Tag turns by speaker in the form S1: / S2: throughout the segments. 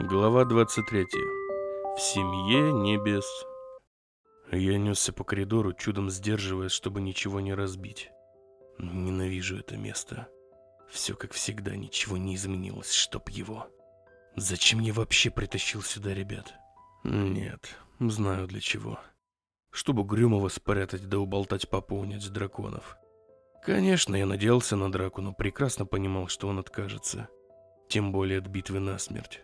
S1: Глава 23. В семье небес. Я несся по коридору, чудом сдерживаясь, чтобы ничего не разбить. Ненавижу это место. Все как всегда, ничего не изменилось, чтоб его. Зачем я вообще притащил сюда ребят? Нет, знаю для чего. Чтобы Грюмова спрятать да уболтать пополнить драконов. Конечно, я надеялся на драку, но прекрасно понимал, что он откажется. Тем более от битвы насмерть.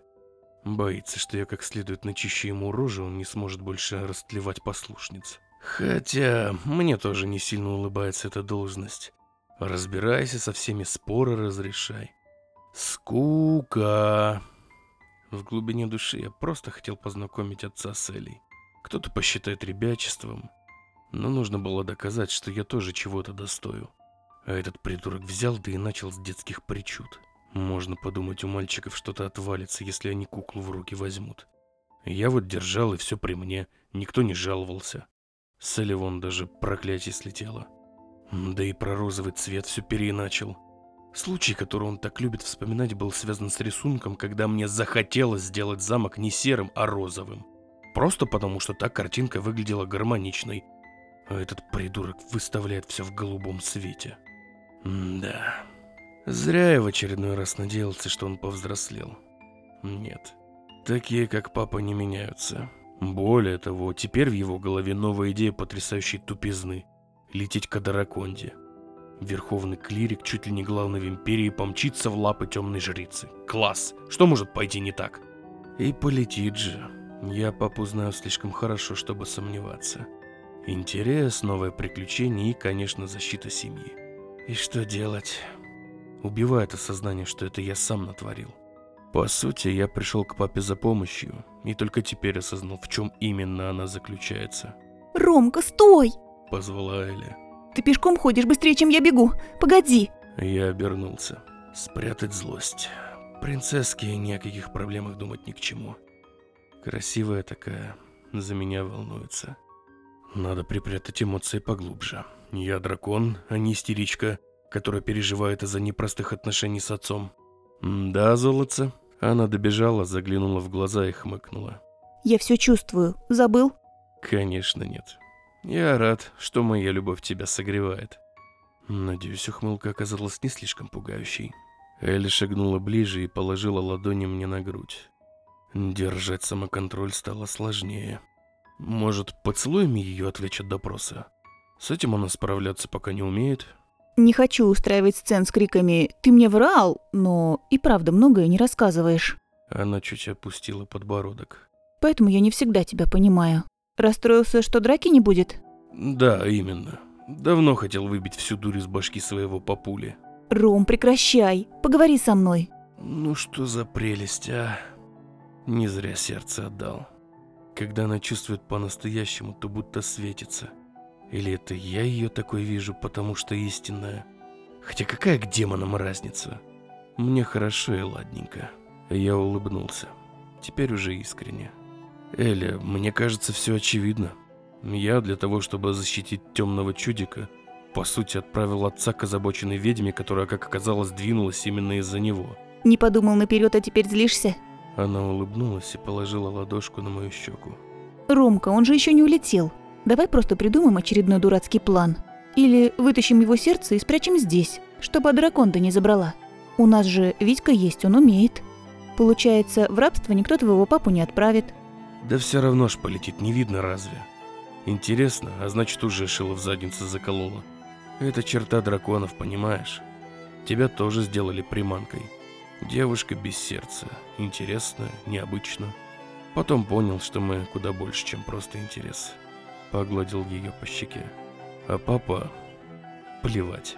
S1: Боится, что я как следует начищу ему рожу, он не сможет больше растлевать послушниц. Хотя мне тоже не сильно улыбается эта должность. Разбирайся со всеми, споры разрешай. Скука. В глубине души я просто хотел познакомить отца с Элей. Кто-то посчитает ребячеством, но нужно было доказать, что я тоже чего-то достою. А этот придурок взял да и начал с детских причуд. Можно подумать, у мальчиков что-то отвалится, если они куклу в руки возьмут. Я вот держал, и все при мне, никто не жаловался. С Эливон даже проклятие слетело. Да и про розовый цвет все переиначил. Случай, который он так любит вспоминать, был связан с рисунком, когда мне захотелось сделать замок не серым, а розовым. Просто потому, что та картинка выглядела гармоничной, а этот придурок выставляет все в голубом свете. М да... Зря я в очередной раз надеялся, что он повзрослел. Нет, такие как папа не меняются. Более того, теперь в его голове новая идея потрясающей тупизны – лететь к Адараконде. Верховный клирик, чуть ли не главный в Империи, помчится в лапы темной жрицы. Класс! Что может пойти не так? И полетит же. Я папу знаю слишком хорошо, чтобы сомневаться. Интерес, новое приключение и, конечно, защита семьи. И что делать? Убивает осознание, что это я сам натворил. По сути, я пришел к папе за помощью, и только теперь осознал, в чем именно она заключается.
S2: «Ромка, стой!»
S1: – позвала Эля.
S2: «Ты пешком ходишь быстрее, чем я бегу. Погоди!»
S1: Я обернулся. Спрятать злость. Принцесски ни о каких проблемах думать ни к чему. Красивая такая, за меня волнуется. Надо припрятать эмоции поглубже. Я дракон, а не истеричка – которая переживает из-за непростых отношений с отцом. «Да, золотце?» Она добежала, заглянула в глаза и хмыкнула.
S2: «Я все чувствую. Забыл?»
S1: «Конечно нет. Я рад, что моя любовь тебя согревает». Надеюсь, ухмылка оказалась не слишком пугающей. Элли шагнула ближе и положила ладони мне на грудь. Держать самоконтроль стало сложнее. Может, поцелуями ее отвлечь от допроса? С этим она справляться пока не умеет,
S2: не хочу устраивать сцен с криками «Ты мне врал!», но и правда многое не рассказываешь.
S1: Она чуть опустила подбородок.
S2: Поэтому я не всегда тебя понимаю. Расстроился, что драки не будет?
S1: Да, именно. Давно хотел выбить всю дурь из башки своего папули.
S2: Ром, прекращай. Поговори со мной.
S1: Ну что за прелесть, а? Не зря сердце отдал. Когда она чувствует по-настоящему, то будто светится – или это я ее такой вижу, потому что истинная? Хотя какая к демонам разница? Мне хорошо и ладненько. Я улыбнулся. Теперь уже искренне. Эля, мне кажется, все очевидно. Я для того, чтобы защитить темного чудика, по сути, отправил отца к озабоченной ведьме, которая, как оказалось, двинулась именно из-за него.
S2: Не подумал наперед, а теперь злишься?
S1: Она улыбнулась и положила ладошку на мою щеку.
S2: Ромка, он же еще не улетел. Давай просто придумаем очередной дурацкий план. Или вытащим его сердце и спрячем здесь, чтобы драконда не забрала. У нас же Витька есть, он умеет. Получается, в рабство никто твоего папу не отправит.
S1: Да все равно ж полетит, не видно разве? Интересно, а значит уже шило в задницу заколола. Это черта драконов, понимаешь? Тебя тоже сделали приманкой. Девушка без сердца. Интересно, необычно. Потом понял, что мы куда больше, чем просто интерес погладил ее по щеке. А папа... Плевать.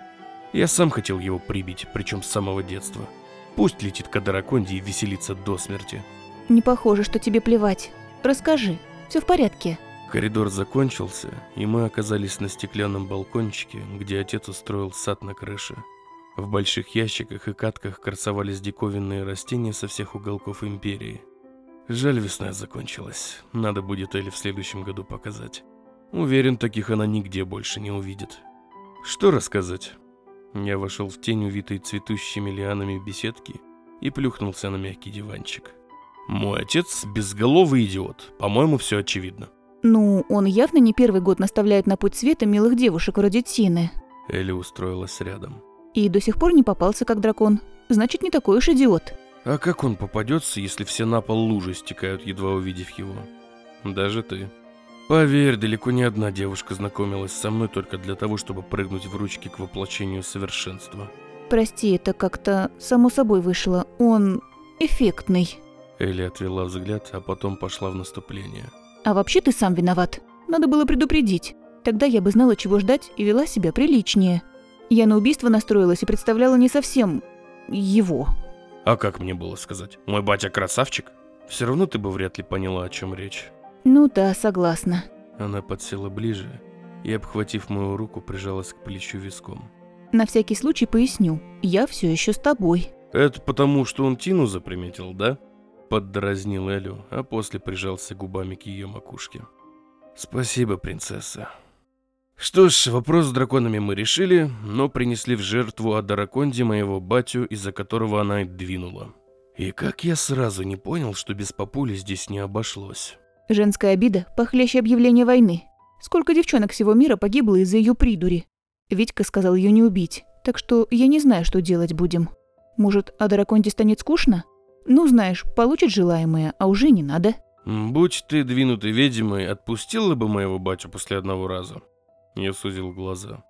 S1: Я сам хотел его прибить, причем с самого детства. Пусть летит к Адараконде и веселится до смерти.
S2: Не похоже, что тебе плевать. Расскажи, все в порядке.
S1: Коридор закончился, и мы оказались на стеклянном балкончике, где отец устроил сад на крыше. В больших ящиках и катках красовались диковинные растения со всех уголков империи. Жаль, весна закончилась. Надо будет Элли в следующем году показать. Уверен, таких она нигде больше не увидит. Что рассказать? Я вошел в тень, увитой цветущими лианами беседки, и плюхнулся на мягкий диванчик. Мой отец безголовый идиот. По-моему, все очевидно.
S2: Ну, он явно не первый год наставляет на путь света милых девушек вроде Тины.
S1: Элли устроилась рядом.
S2: И до сих пор не попался как дракон. Значит, не такой уж идиот.
S1: А как он попадется, если все на пол лужи стекают, едва увидев его? Даже ты. Поверь, далеко не одна девушка знакомилась со мной только для того, чтобы прыгнуть в ручки к воплощению совершенства.
S2: Прости, это как-то само собой вышло. Он эффектный.
S1: Элли отвела взгляд, а потом пошла в наступление.
S2: А вообще ты сам виноват. Надо было предупредить. Тогда я бы знала, чего ждать и вела себя приличнее. Я на убийство настроилась и представляла не совсем его.
S1: А как мне было сказать? Мой батя красавчик? Все равно ты бы вряд ли поняла, о чем речь.
S2: Ну да, согласна.
S1: Она подсела ближе и, обхватив мою руку, прижалась к плечу виском.
S2: На всякий случай поясню. Я все еще с тобой.
S1: Это потому, что он Тину заприметил, да? Поддразнил Элю, а после прижался губами к ее макушке. Спасибо, принцесса. Что ж, вопрос с драконами мы решили, но принесли в жертву Адараконде моего батю, из-за которого она и двинула. И как я сразу не понял, что без папули здесь не обошлось.
S2: Женская обида похлеще объявления войны. Сколько девчонок всего мира погибло из-за ее придури. Витька сказал ее не убить, так что я не знаю, что делать будем. Может, Адараконде станет скучно? Ну, знаешь, получит желаемое, а уже не надо.
S1: Будь ты двинутой ведьмой, отпустила бы моего батю после одного раза. Я сузил глаза.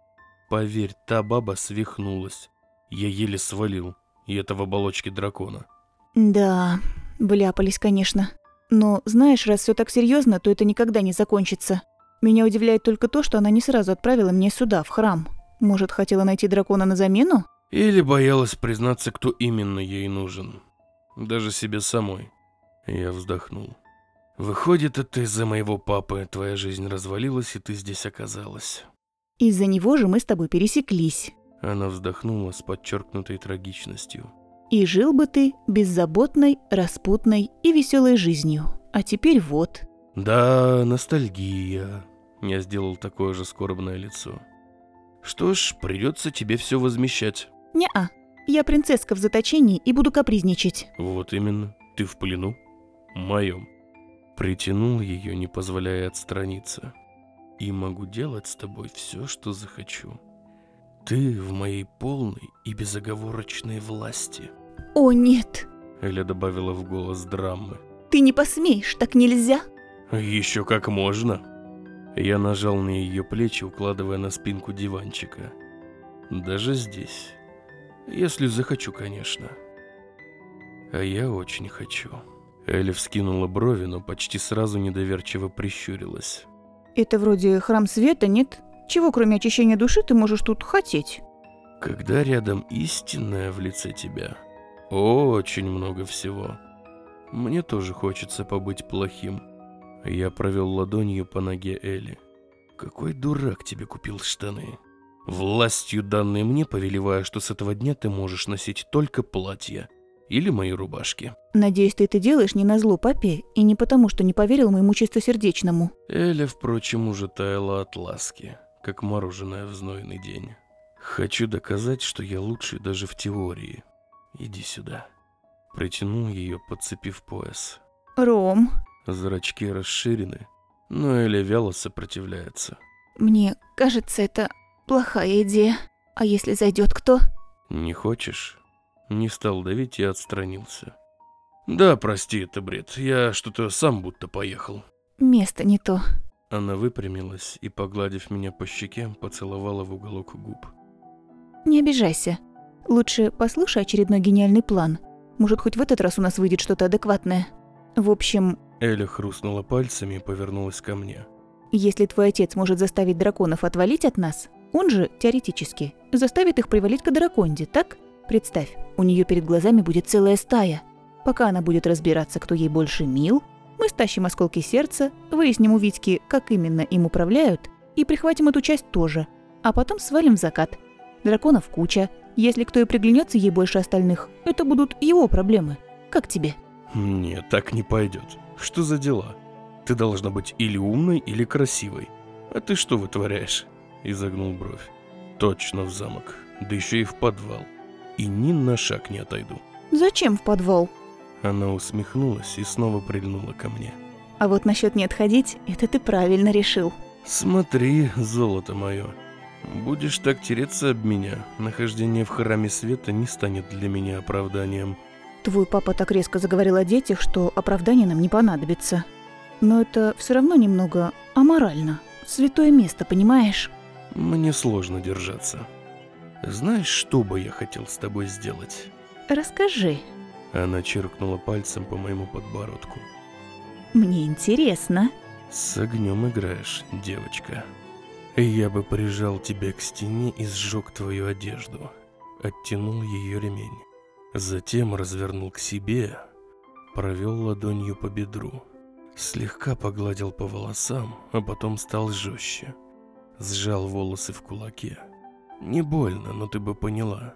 S1: Поверь, та баба свихнулась. Я еле свалил, и это в оболочке дракона.
S2: Да, вляпались, конечно. Но знаешь, раз все так серьезно, то это никогда не закончится. Меня удивляет только то, что она не сразу отправила меня сюда, в храм. Может, хотела найти дракона на замену?
S1: Или боялась признаться, кто именно ей нужен. Даже себе самой. Я вздохнул. Выходит, это из-за моего папы твоя жизнь развалилась, и ты здесь оказалась.
S2: Из-за него же мы с тобой пересеклись.
S1: Она вздохнула с подчеркнутой трагичностью.
S2: И жил бы ты беззаботной, распутной и веселой жизнью. А теперь вот.
S1: Да, ностальгия. Я сделал такое же скорбное лицо. Что ж, придется тебе все возмещать.
S2: Не-а. Я принцесска в заточении и буду капризничать.
S1: Вот именно. Ты в плену. Моем. Притянул ее, не позволяя отстраниться. И могу делать с тобой все, что захочу. Ты в моей полной и безоговорочной власти.
S2: О, нет.
S1: Эля добавила в голос драмы.
S2: Ты не посмеешь, так нельзя.
S1: Еще как можно. Я нажал на ее плечи, укладывая на спинку диванчика. Даже здесь. Если захочу, конечно. А я очень хочу. Эля вскинула брови, но почти сразу недоверчиво прищурилась.
S2: Это вроде храм света, нет? Чего, кроме очищения души, ты можешь тут хотеть?
S1: Когда рядом истинная в лице тебя, очень много всего. Мне тоже хочется побыть плохим. Я провел ладонью по ноге Эли. Какой дурак тебе купил штаны? Властью данной мне повелевая, что с этого дня ты можешь носить только платья или мои рубашки.
S2: Надеюсь, ты это делаешь не на зло папе и не потому, что не поверил моему чистосердечному.
S1: Эля, впрочем, уже таяла от ласки, как мороженое в знойный день. Хочу доказать, что я лучший даже в теории. Иди сюда. Притянул ее, подцепив пояс.
S2: Ром,
S1: Зрачки расширены, но Эля вяло сопротивляется.
S2: мне кажется, это плохая идея. А если зайдет кто?
S1: Не хочешь? Не стал давить и отстранился. Да, прости, это бред. Я что-то сам будто поехал.
S2: Место не то.
S1: Она выпрямилась и, погладив меня по щеке, поцеловала в уголок губ.
S2: Не обижайся. Лучше послушай очередной гениальный план. Может, хоть в этот раз у нас выйдет что-то адекватное. В общем,
S1: Эля хрустнула пальцами и повернулась ко мне.
S2: если твой отец может заставить драконов отвалить от нас, он же, теоретически, заставит их привалить к драконде, так? Представь, у нее перед глазами будет целая стая. Пока она будет разбираться, кто ей больше мил, мы стащим осколки сердца, выясним у Витьки, как именно им управляют, и прихватим эту часть тоже, а потом свалим в закат. Драконов куча. Если кто и приглянется ей больше остальных, это будут его проблемы. Как тебе?
S1: Нет, так не пойдет. Что за дела? Ты должна быть или умной, или красивой. А ты что вытворяешь? Изогнул бровь. Точно в замок. Да еще и в подвал. И ни на шаг не отойду.
S2: Зачем в подвал?
S1: Она усмехнулась и снова прильнула ко мне.
S2: А вот насчет не отходить, это ты правильно решил.
S1: Смотри, золото мое. Будешь так тереться об меня, нахождение в храме света не станет для меня оправданием.
S2: Твой папа так резко заговорил о детях, что оправдание нам не понадобится. Но это все равно немного аморально. Святое место, понимаешь?
S1: Мне сложно держаться. Знаешь, что бы я хотел с тобой сделать?
S2: Расскажи.
S1: Она черкнула пальцем по моему подбородку.
S2: Мне интересно.
S1: С огнем играешь, девочка. Я бы прижал тебя к стене и сжег твою одежду. Оттянул ее ремень. Затем развернул к себе, провел ладонью по бедру. Слегка погладил по волосам, а потом стал жестче. Сжал волосы в кулаке. Не больно, но ты бы поняла.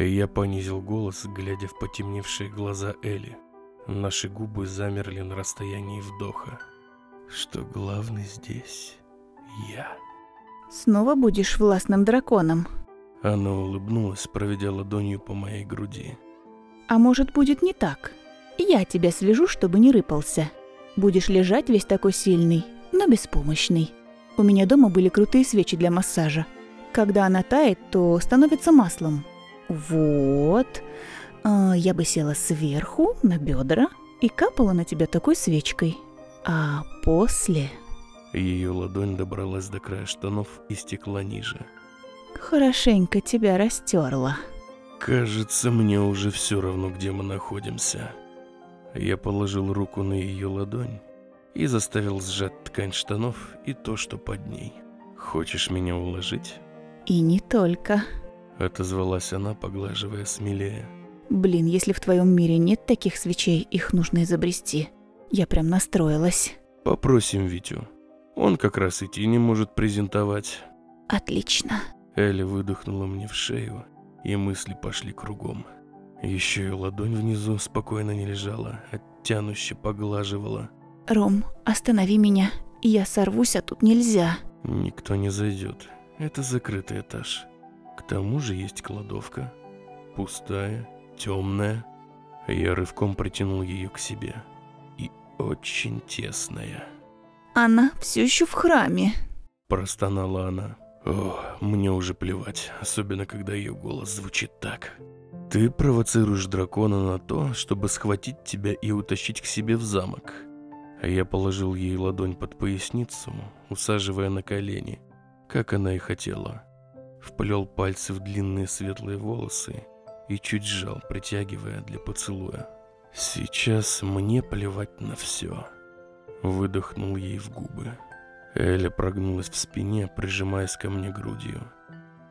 S1: Я понизил голос, глядя в потемневшие глаза Эли. Наши губы замерли на расстоянии вдоха. Что главный здесь я.
S2: Снова будешь властным драконом.
S1: Она улыбнулась, проведя ладонью по моей груди.
S2: А может, будет не так? Я тебя слежу, чтобы не рыпался. Будешь лежать весь такой сильный, но беспомощный. У меня дома были крутые свечи для массажа. Когда она тает, то становится маслом. Вот. А, я бы села сверху, на бедра, и капала на тебя такой свечкой. А после...
S1: Ее ладонь добралась до края штанов и стекла ниже.
S2: Хорошенько тебя растерла.
S1: Кажется, мне уже все равно, где мы находимся. Я положил руку на ее ладонь и заставил сжать ткань штанов и то, что под ней. Хочешь меня уложить?
S2: И не только.
S1: Отозвалась она, поглаживая смелее.
S2: Блин, если в твоем мире нет таких свечей, их нужно изобрести. Я прям настроилась.
S1: Попросим Витю. Он как раз идти не может презентовать.
S2: Отлично.
S1: Эля выдохнула мне в шею, и мысли пошли кругом. Еще и ладонь внизу спокойно не лежала, а тянуще поглаживала.
S2: Ром, останови меня. Я сорвусь, а тут нельзя.
S1: Никто не зайдет. Это закрытый этаж. К тому же есть кладовка. Пустая, темная. Я рывком притянул ее к себе. И очень тесная.
S2: Она все еще в храме.
S1: Простонала она. О, мне уже плевать, особенно когда ее голос звучит так. Ты провоцируешь дракона на то, чтобы схватить тебя и утащить к себе в замок. А я положил ей ладонь под поясницу, усаживая на колени, как она и хотела. Вплел пальцы в длинные светлые волосы и чуть сжал, притягивая для поцелуя. Сейчас мне плевать на все. Выдохнул ей в губы. Эля прогнулась в спине, прижимаясь ко мне грудью.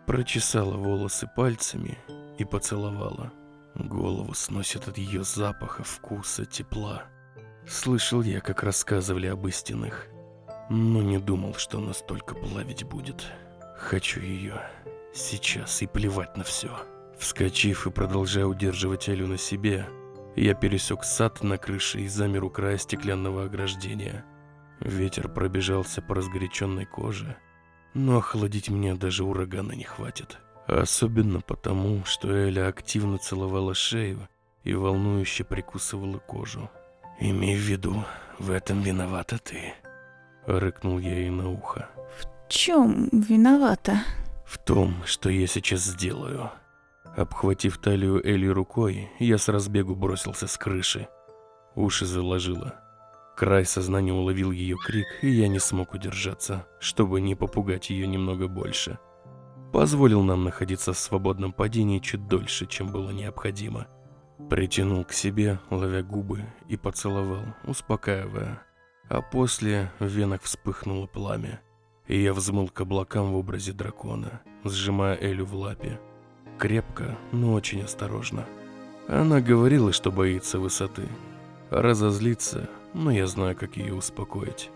S1: Прочесала волосы пальцами и поцеловала. Голову сносит от ее запаха, вкуса, тепла. Слышал я, как рассказывали об истинных, но не думал, что настолько плавить будет. Хочу ее сейчас и плевать на все. Вскочив и продолжая удерживать Элю на себе, я пересек сад на крыше и замер у края стеклянного ограждения. Ветер пробежался по разгоряченной коже, но охладить меня даже урагана не хватит. Особенно потому, что Эля активно целовала шею и волнующе прикусывала кожу. «Имей в виду, в этом виновата ты», — рыкнул я ей на ухо.
S2: В чем виновата?
S1: «В том, что я сейчас сделаю». Обхватив талию Эли рукой, я с разбегу бросился с крыши. Уши заложило. Край сознания уловил ее крик, и я не смог удержаться, чтобы не попугать ее немного больше. Позволил нам находиться в свободном падении чуть дольше, чем было необходимо. Притянул к себе, ловя губы, и поцеловал, успокаивая. А после в венах вспыхнуло пламя, и я взмыл к облакам в образе дракона, сжимая Элю в лапе. Крепко, но очень осторожно. Она говорила, что боится высоты. Разозлится, но я знаю, как ее успокоить.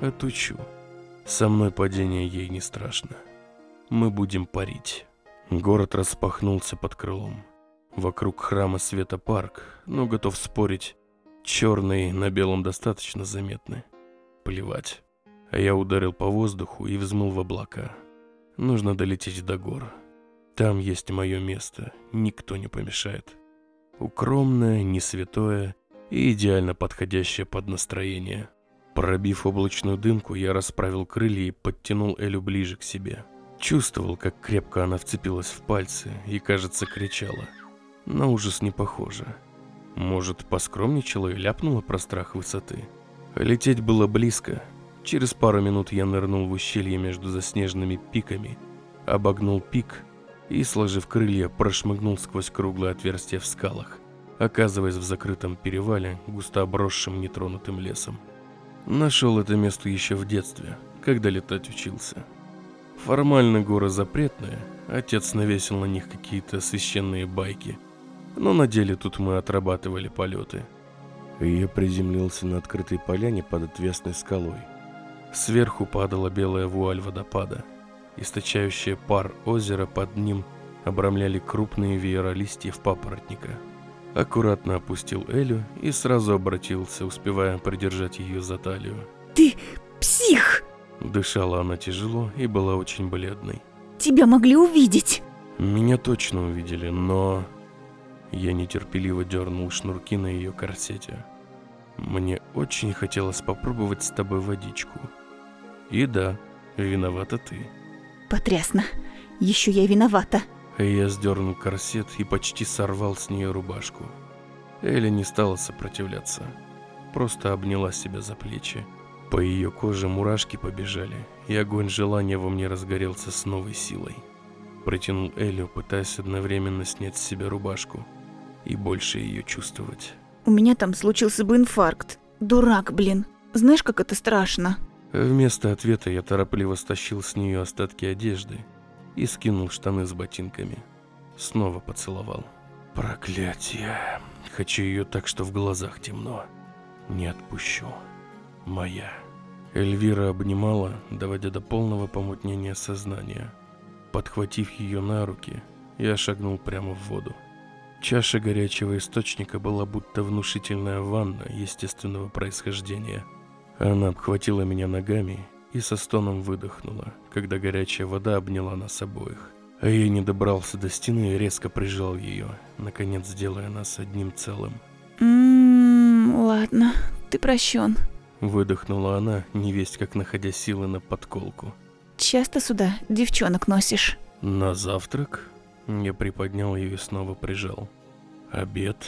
S1: Отучу. Со мной падение ей не страшно. Мы будем парить. Город распахнулся под крылом. Вокруг храма света парк, но готов спорить, черный на белом достаточно заметны. Плевать. А я ударил по воздуху и взмыл в облака. Нужно долететь до гор. Там есть мое место, никто не помешает. Укромное, не святое и идеально подходящая под настроение. Пробив облачную дымку, я расправил крылья и подтянул Элю ближе к себе. Чувствовал, как крепко она вцепилась в пальцы и, кажется, кричала. На ужас не похоже. Может, поскромничала и ляпнула про страх высоты. Лететь было близко. Через пару минут я нырнул в ущелье между заснеженными пиками, обогнул пик и, сложив крылья, прошмыгнул сквозь круглое отверстие в скалах, оказываясь в закрытом перевале, густо обросшим нетронутым лесом. Нашел это место еще в детстве, когда летать учился. Формально горы запретные, отец навесил на них какие-то священные байки, но на деле тут мы отрабатывали полеты. Я приземлился на открытой поляне под отвесной скалой. Сверху падала белая вуаль водопада. Источающее пар озера под ним обрамляли крупные веера листьев папоротника. Аккуратно опустил Элю и сразу обратился, успевая придержать ее за талию.
S2: Ты псих!
S1: Дышала она тяжело и была очень бледной.
S2: Тебя могли увидеть.
S1: Меня точно увидели, но... Я нетерпеливо дернул шнурки на ее корсете. Мне очень хотелось попробовать с тобой водичку. И да, виновата ты.
S2: Потрясно. Еще я виновата.
S1: Я сдернул корсет и почти сорвал с нее рубашку. Эля не стала сопротивляться, просто обняла себя за плечи. По ее коже мурашки побежали, и огонь желания во мне разгорелся с новой силой. Протянул Элю, пытаясь одновременно снять с себя рубашку и больше ее чувствовать.
S2: У меня там случился бы инфаркт. Дурак, блин. Знаешь, как это страшно?
S1: Вместо ответа я торопливо стащил с нее остатки одежды и скинул штаны с ботинками. Снова поцеловал. Проклятие. Хочу ее так, что в глазах темно. Не отпущу. Моя. Эльвира обнимала, доводя до полного помутнения сознания. Подхватив ее на руки, я шагнул прямо в воду. Чаша горячего источника была будто внушительная ванна естественного происхождения. Она обхватила меня ногами и со стоном выдохнула, когда горячая вода обняла нас обоих. А я не добрался до стены и резко прижал ее, наконец делая нас одним целым.
S2: Ммм, ладно, ты прощен.
S1: Выдохнула она, не весть как находя силы на подколку.
S2: Часто сюда девчонок носишь?
S1: На завтрак? Я приподнял ее и снова прижал. Обед,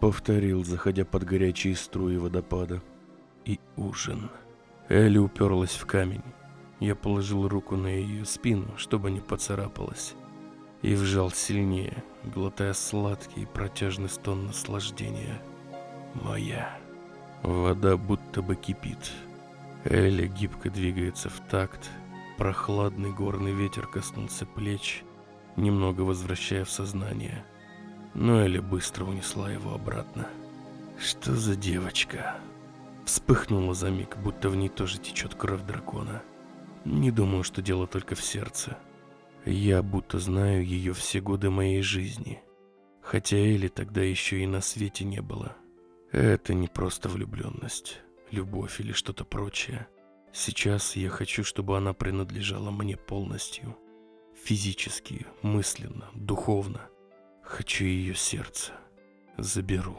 S1: повторил, заходя под горячие струи водопада. И ужин. Элли уперлась в камень. Я положил руку на ее спину, чтобы не поцарапалась. И вжал сильнее, глотая сладкий протяжный стон наслаждения. Моя. Вода будто бы кипит. Элли гибко двигается в такт. Прохладный горный ветер коснулся плеч, немного возвращая в сознание. Но Элли быстро унесла его обратно. Что за девочка? Вспыхнула за миг, будто в ней тоже течет кровь дракона. Не думаю, что дело только в сердце. Я будто знаю ее все годы моей жизни. Хотя Элли тогда еще и на свете не было. Это не просто влюбленность, любовь или что-то прочее. Сейчас я хочу, чтобы она принадлежала мне полностью. Физически, мысленно, духовно. Хочу ее сердце. Заберу.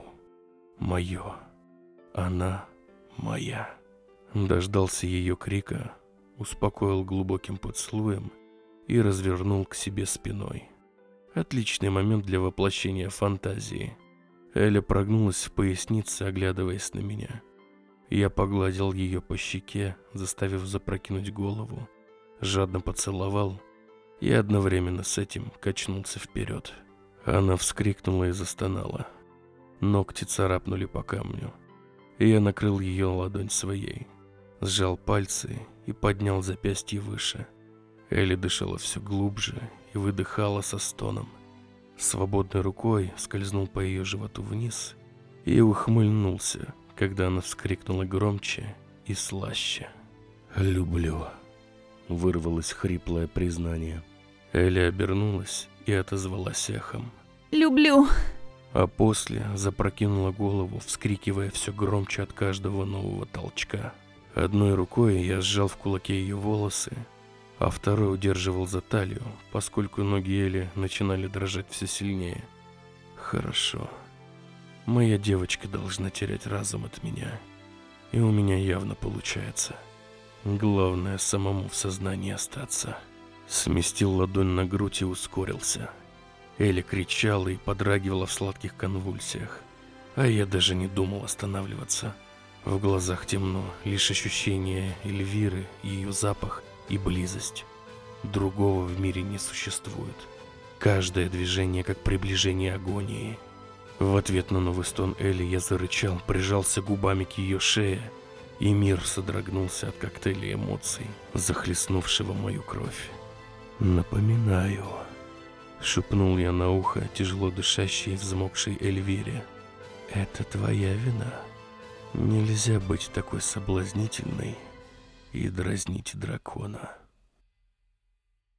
S1: Мое. Она моя. Дождался ее крика, успокоил глубоким поцелуем и развернул к себе спиной. Отличный момент для воплощения фантазии. Эля прогнулась в пояснице, оглядываясь на меня. Я погладил ее по щеке, заставив запрокинуть голову, жадно поцеловал и одновременно с этим качнулся вперед. Она вскрикнула и застонала. Ногти царапнули по камню. Я накрыл ее ладонь своей, сжал пальцы и поднял запястье выше. Элли дышала все глубже и выдыхала со стоном. Свободной рукой скользнул по ее животу вниз и ухмыльнулся, когда она вскрикнула громче и слаще. «Люблю», — вырвалось хриплое признание. Элли обернулась и отозвалась эхом.
S2: Люблю.
S1: А после запрокинула голову, вскрикивая все громче от каждого нового толчка. Одной рукой я сжал в кулаке ее волосы, а второй удерживал за талию, поскольку ноги Эли начинали дрожать все сильнее. Хорошо. Моя девочка должна терять разум от меня. И у меня явно получается. Главное, самому в сознании остаться. Сместил ладонь на грудь и ускорился. Элли кричала и подрагивала в сладких конвульсиях. А я даже не думал останавливаться. В глазах темно, лишь ощущение Эльвиры, ее запах и близость. Другого в мире не существует. Каждое движение как приближение агонии. В ответ на новый стон Элли я зарычал, прижался губами к ее шее, и мир содрогнулся от коктейля эмоций, захлестнувшего мою кровь. «Напоминаю», — шепнул я на ухо тяжело дышащей и взмокшей Эльвире. «Это твоя вина. Нельзя быть такой соблазнительной и дразнить дракона».